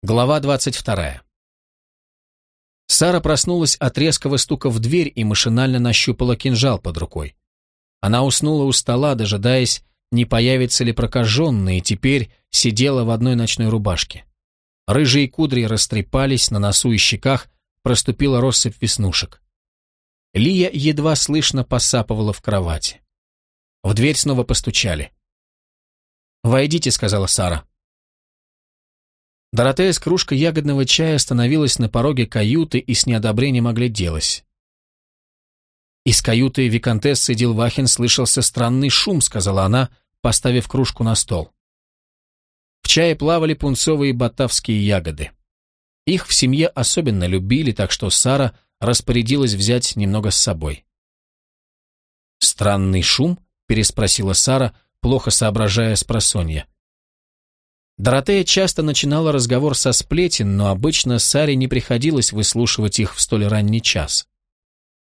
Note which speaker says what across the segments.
Speaker 1: Глава 22. Сара проснулась от резкого стука в дверь и машинально нащупала кинжал под рукой. Она уснула у стола, дожидаясь, не появится ли прокаженный, и теперь сидела в одной ночной рубашке. Рыжие кудри растрепались, на носу и щеках проступила россыпь веснушек. Лия едва слышно посапывала в кровати. В дверь снова постучали. «Войдите», — сказала Сара. Доротея с кружкой ягодного чая остановилась на пороге каюты и с неодобрением огляделась. «Из каюты виконтессы Дилвахин слышался странный шум», — сказала она, поставив кружку на стол. В чае плавали пунцовые батавские ягоды. Их в семье особенно любили, так что Сара распорядилась взять немного с собой. «Странный шум?» — переспросила Сара, плохо соображая с просонья. Доротея часто начинала разговор со сплетен, но обычно Саре не приходилось выслушивать их в столь ранний час.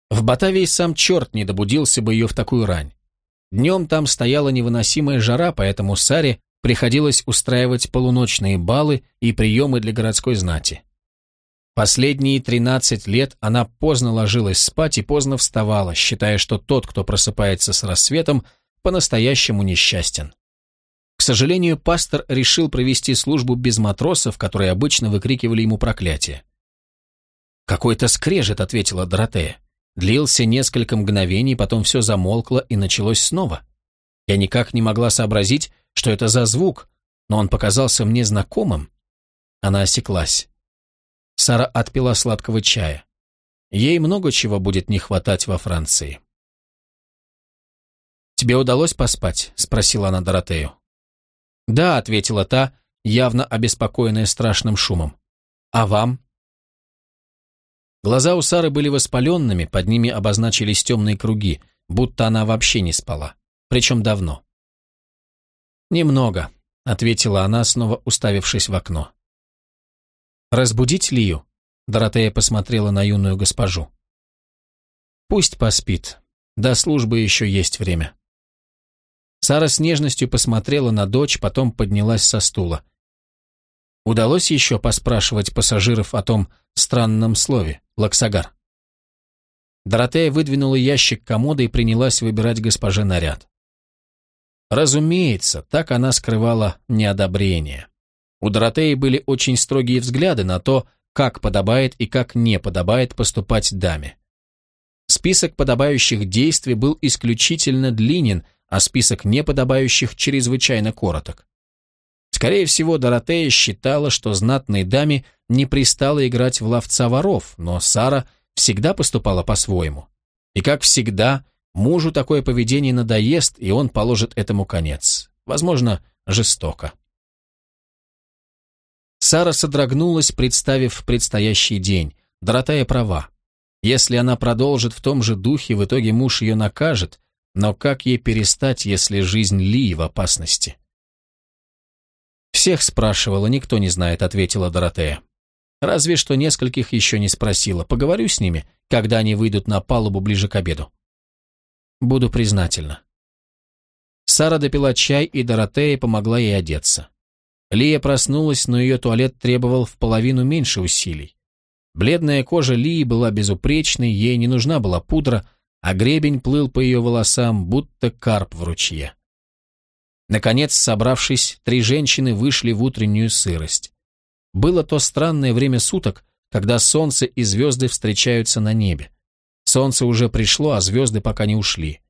Speaker 1: В Батавии сам черт не добудился бы ее в такую рань. Днем там стояла невыносимая жара, поэтому Саре приходилось устраивать полуночные балы и приемы для городской знати. Последние 13 лет она поздно ложилась спать и поздно вставала, считая, что тот, кто просыпается с рассветом, по-настоящему несчастен. К сожалению, пастор решил провести службу без матросов, которые обычно выкрикивали ему проклятие. «Какой-то скрежет», — ответила Доротея. Длился несколько мгновений, потом все замолкло и началось снова. Я никак не могла сообразить, что это за звук, но он показался мне знакомым. Она осеклась. Сара отпила сладкого чая. Ей много чего будет не хватать во Франции. «Тебе удалось поспать?» — спросила она Доротею. «Да», — ответила та, явно обеспокоенная страшным шумом. «А вам?» Глаза у Сары были воспаленными, под ними обозначились темные круги, будто она вообще не спала. Причем давно. «Немного», — ответила она, снова уставившись в окно. «Разбудить Лию?» — Доротея посмотрела на юную госпожу. «Пусть поспит. До службы еще есть время». Сара с нежностью посмотрела на дочь, потом поднялась со стула. Удалось еще поспрашивать пассажиров о том странном слове «лаксагар». Доротея выдвинула ящик комода и принялась выбирать госпоже наряд. Разумеется, так она скрывала неодобрение. У Доротеи были очень строгие взгляды на то, как подобает и как не подобает поступать даме. Список подобающих действий был исключительно длинен, а список неподобающих чрезвычайно короток. Скорее всего, Доротея считала, что знатной даме не пристало играть в ловца воров, но Сара всегда поступала по-своему. И, как всегда, мужу такое поведение надоест, и он положит этому конец. Возможно, жестоко. Сара содрогнулась, представив предстоящий день. Доротея права. Если она продолжит в том же духе, в итоге муж ее накажет, но как ей перестать, если жизнь Ли в опасности? «Всех спрашивала, никто не знает», — ответила Доротея. «Разве что нескольких еще не спросила. Поговорю с ними, когда они выйдут на палубу ближе к обеду». «Буду признательна». Сара допила чай, и Доротея помогла ей одеться. Лия проснулась, но ее туалет требовал в половину меньше усилий. Бледная кожа Лии была безупречной, ей не нужна была пудра, а гребень плыл по ее волосам, будто карп в ручье. Наконец, собравшись, три женщины вышли в утреннюю сырость. Было то странное время суток, когда солнце и звезды встречаются на небе. Солнце уже пришло, а звезды пока не ушли.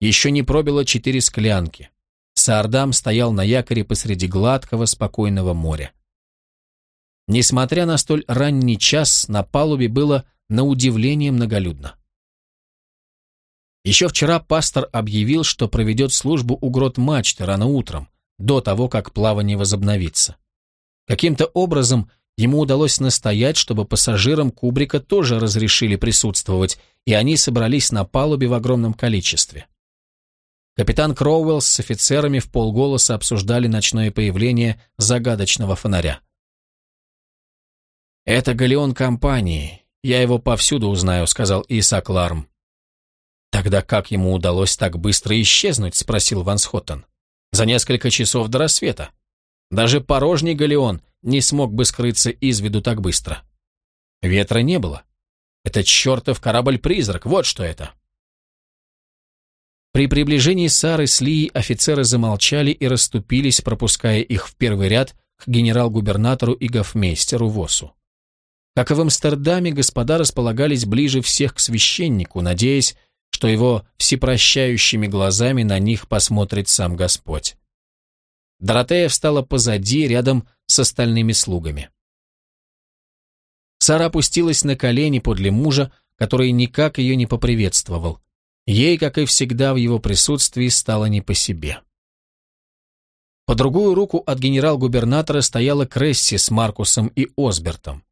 Speaker 1: Еще не пробило четыре склянки. Саардам стоял на якоре посреди гладкого, спокойного моря. Несмотря на столь ранний час, на палубе было на удивление многолюдно. Еще вчера пастор объявил, что проведет службу у грот мачты рано утром, до того, как плавание возобновится. Каким-то образом ему удалось настоять, чтобы пассажирам кубрика тоже разрешили присутствовать, и они собрались на палубе в огромном количестве. Капитан Кроуэлл с офицерами в полголоса обсуждали ночное появление загадочного фонаря. «Это галеон компании. Я его повсюду узнаю», — сказал Исаак Ларм. «Тогда как ему удалось так быстро исчезнуть?» — спросил Ван Схоттен. «За несколько часов до рассвета. Даже порожний галеон не смог бы скрыться из виду так быстро. Ветра не было. Это чертов корабль-призрак, вот что это. При приближении Сары с Лией офицеры замолчали и расступились, пропуская их в первый ряд к генерал-губернатору и гофмейстеру Восу. Как и в Амстердаме, господа располагались ближе всех к священнику, надеясь, что его всепрощающими глазами на них посмотрит сам Господь. Доротея встала позади, рядом с остальными слугами. Сара опустилась на колени подле мужа, который никак ее не поприветствовал. Ей, как и всегда в его присутствии, стало не по себе. По другую руку от генерал-губернатора стояла Кресси с Маркусом и Осбертом.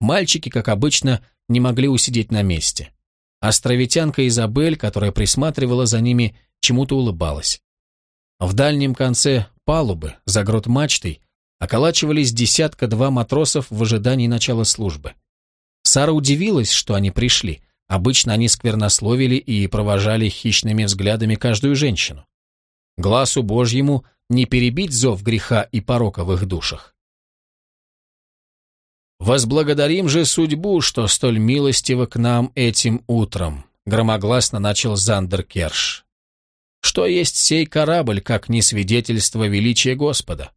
Speaker 1: Мальчики, как обычно, не могли усидеть на месте. Островитянка Изабель, которая присматривала за ними, чему-то улыбалась. В дальнем конце палубы, за грот мачтой, околачивались десятка-два матросов в ожидании начала службы. Сара удивилась, что они пришли. Обычно они сквернословили и провожали хищными взглядами каждую женщину. Глазу Божьему не перебить зов греха и порока в их душах. «Возблагодарим же судьбу, что столь милостиво к нам этим утром», громогласно начал Зандер Керш. «Что есть сей корабль, как не свидетельство величия Господа?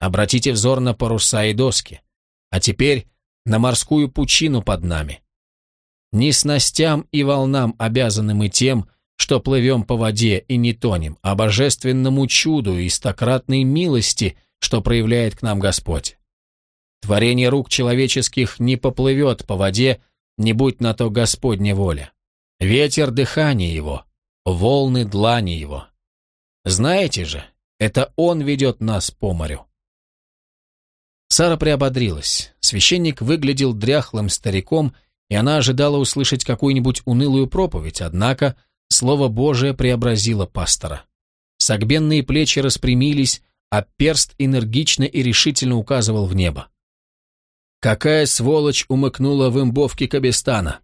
Speaker 1: Обратите взор на паруса и доски. А теперь на морскую пучину под нами. Не снастям и волнам обязаны мы тем, что плывем по воде и не тонем, а божественному чуду и стократной милости, что проявляет к нам Господь. Творение рук человеческих не поплывет по воде, не будь на то Господня воля. Ветер — дыхание его, волны — длани его. Знаете же, это он ведет нас по морю. Сара приободрилась. Священник выглядел дряхлым стариком, и она ожидала услышать какую-нибудь унылую проповедь, однако Слово Божие преобразило пастора. Согбенные плечи распрямились, а перст энергично и решительно указывал в небо. Какая сволочь умыкнула в имбовке Кабестана?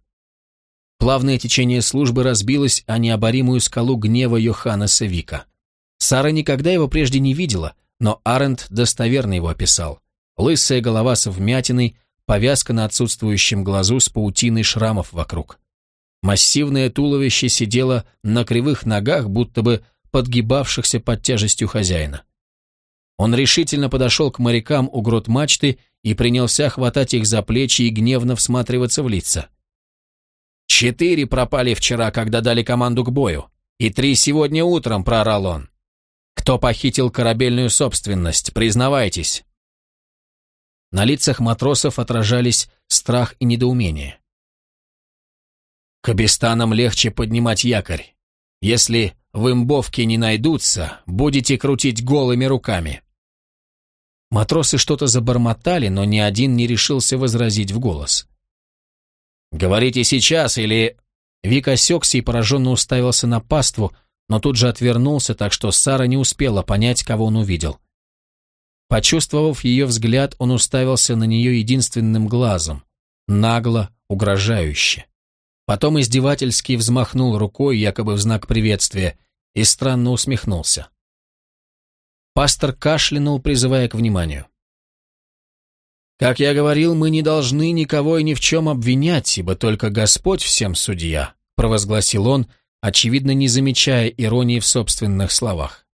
Speaker 1: Плавное течение службы разбилось о необоримую скалу гнева Йохана Севика. Сара никогда его прежде не видела, но Арент достоверно его описал лысая голова с вмятиной, повязка на отсутствующем глазу с паутиной шрамов вокруг. Массивное туловище сидело на кривых ногах, будто бы подгибавшихся под тяжестью хозяина. Он решительно подошел к морякам у грот мачты и принялся хватать их за плечи и гневно всматриваться в лица. «Четыре пропали вчера, когда дали команду к бою, и три сегодня утром», — проорал он. «Кто похитил корабельную собственность, признавайтесь». На лицах матросов отражались страх и недоумение. «Кабистанам легче поднимать якорь. Если в имбовке не найдутся, будете крутить голыми руками». Матросы что-то забормотали, но ни один не решился возразить в голос. «Говорите сейчас или...» Вик осекся и пораженно уставился на паству, но тут же отвернулся, так что Сара не успела понять, кого он увидел. Почувствовав ее взгляд, он уставился на нее единственным глазом, нагло, угрожающе. Потом издевательски взмахнул рукой, якобы в знак приветствия, и странно усмехнулся. Пастор кашлянул, призывая к вниманию. «Как я говорил, мы не должны никого и ни в чем обвинять, ибо только Господь всем судья», провозгласил он, очевидно, не замечая иронии в собственных словах.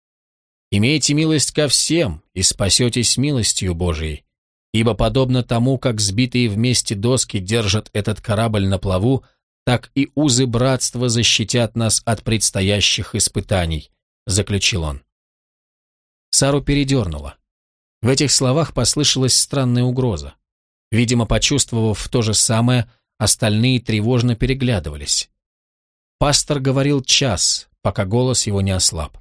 Speaker 1: Имейте милость ко всем и спасетесь милостью Божией, ибо подобно тому, как сбитые вместе доски держат этот корабль на плаву, так и узы братства защитят нас от предстоящих испытаний», — заключил он. Сару передернуло. В этих словах послышалась странная угроза. Видимо, почувствовав то же самое, остальные тревожно переглядывались. Пастор говорил час, пока голос его не ослаб.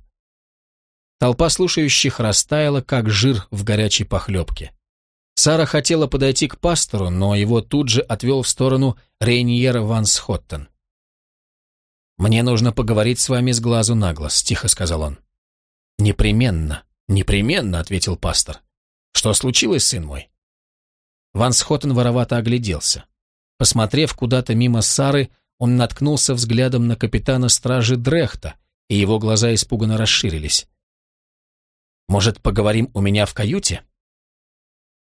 Speaker 1: Толпа слушающих растаяла, как жир в горячей похлебке. Сара хотела подойти к пастору, но его тут же отвел в сторону Рейниера Ван Схоттен. «Мне нужно поговорить с вами с глазу на глаз», — тихо сказал он. «Непременно, непременно», — ответил пастор. «Что случилось, сын мой?» Ван Схоттен воровато огляделся. Посмотрев куда-то мимо Сары, он наткнулся взглядом на капитана стражи Дрехта, и его глаза испуганно расширились. Может, поговорим у меня в каюте?»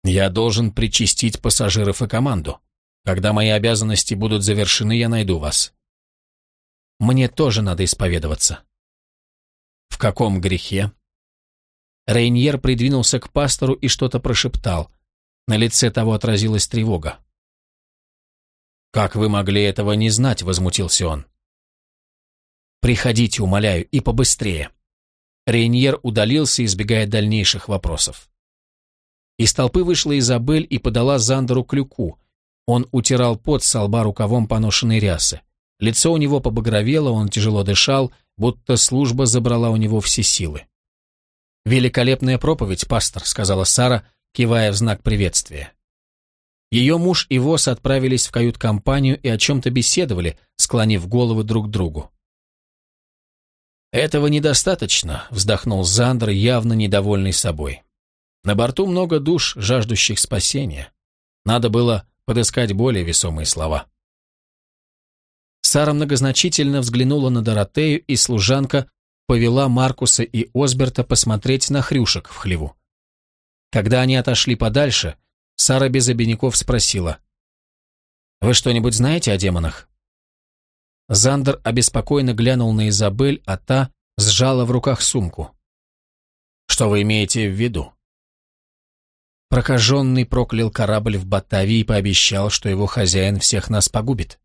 Speaker 1: Я должен причастить пассажиров и команду. Когда мои обязанности будут завершены, я найду вас. Мне тоже надо исповедоваться. В каком грехе? Рейньер придвинулся к пастору и что-то прошептал. На лице того отразилась тревога. «Как вы могли этого не знать?» — возмутился он. «Приходите, умоляю, и побыстрее». Рейньер удалился, избегая дальнейших вопросов. Из толпы вышла Изабель и подала Зандеру клюку. Он утирал пот с лба рукавом поношенной рясы. Лицо у него побагровело, он тяжело дышал, будто служба забрала у него все силы. «Великолепная проповедь, пастор», — сказала Сара, кивая в знак приветствия. Ее муж и Вос отправились в кают-компанию и о чем-то беседовали, склонив головы друг к другу. «Этого недостаточно», — вздохнул Зандер, явно недовольный собой. «На борту много душ, жаждущих спасения. Надо было подыскать более весомые слова». Сара многозначительно взглянула на Доротею, и служанка повела Маркуса и Осберта посмотреть на хрюшек в хлеву. Когда они отошли подальше, Сара без обиняков спросила, «Вы что-нибудь знаете о демонах?» Зандер обеспокоенно глянул на Изабель, а та сжала в руках сумку. «Что вы имеете в виду?» Прокаженный проклял корабль в Батавии и пообещал, что его хозяин всех нас погубит.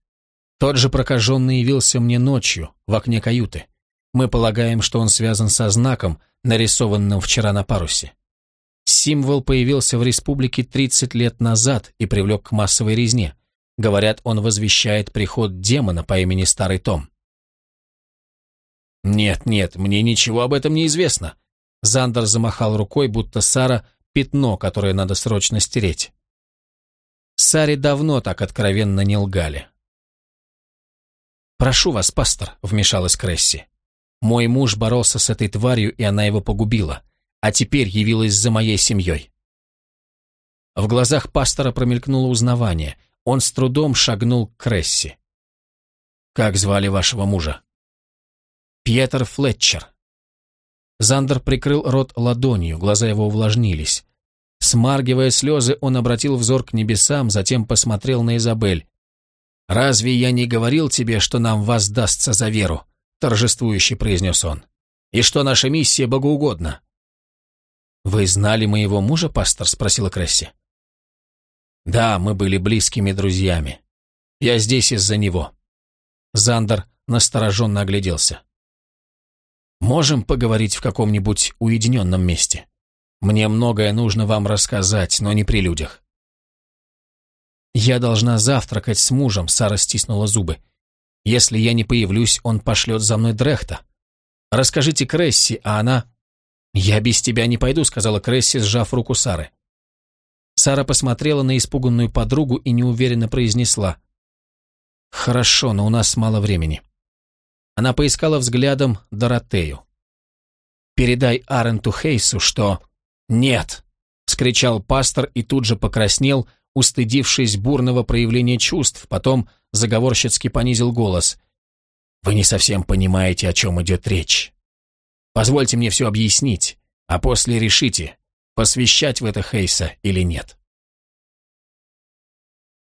Speaker 1: Тот же прокаженный явился мне ночью, в окне каюты. Мы полагаем, что он связан со знаком, нарисованным вчера на парусе. Символ появился в республике 30 лет назад и привлек к массовой резне. Говорят, он возвещает приход демона по имени Старый Том. «Нет, нет, мне ничего об этом не известно». Зандер замахал рукой, будто Сара — пятно, которое надо срочно стереть. Саре давно так откровенно не лгали. «Прошу вас, пастор», — вмешалась Кресси. «Мой муж боролся с этой тварью, и она его погубила, а теперь явилась за моей семьей». В глазах пастора промелькнуло узнавание. Он с трудом шагнул к Кресси. «Как звали вашего мужа?» «Пьетер Флетчер». Зандер прикрыл рот ладонью, глаза его увлажнились. Смаргивая слезы, он обратил взор к небесам, затем посмотрел на Изабель. «Разве я не говорил тебе, что нам воздастся за веру?» — торжествующе произнес он. «И что наша миссия богоугодна?» «Вы знали моего мужа, пастор?» — спросила Кресси. «Да, мы были близкими друзьями. Я здесь из-за него». Зандер настороженно огляделся. «Можем поговорить в каком-нибудь уединенном месте? Мне многое нужно вам рассказать, но не при людях». «Я должна завтракать с мужем», — Сара стиснула зубы. «Если я не появлюсь, он пошлет за мной Дрехта. Расскажите Кресси, а она...» «Я без тебя не пойду», — сказала Кресси, сжав руку Сары. Сара посмотрела на испуганную подругу и неуверенно произнесла. «Хорошо, но у нас мало времени». Она поискала взглядом Доротею. «Передай Аренту Хейсу, что...» «Нет!» — вскричал пастор и тут же покраснел, — устыдившись бурного проявления чувств, потом заговорщицки понизил голос. «Вы не совсем понимаете, о чем идет речь. Позвольте мне все объяснить, а после решите, посвящать в это Хейса или нет».